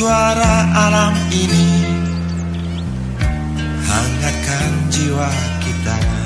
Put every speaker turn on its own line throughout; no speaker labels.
Suara alam ini. Hangatkan jiwa kita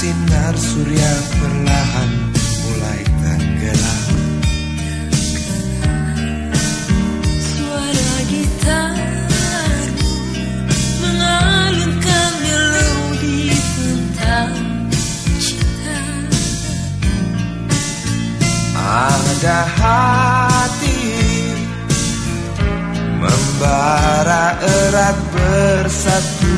sinar surya perlahan mulai tenggelam. Suara gitar mengalunkan melodi tentang cinta.
Ada hati membara erat bersatu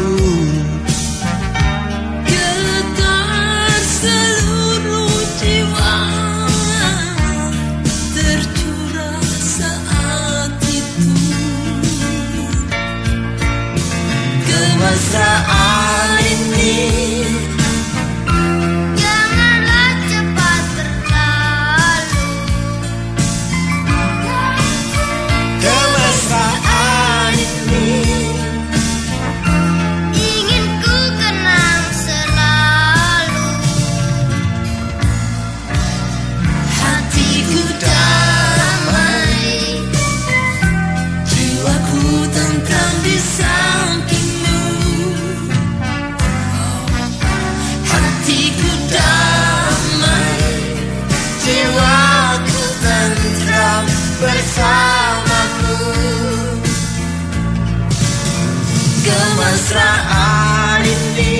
Kemesraan ini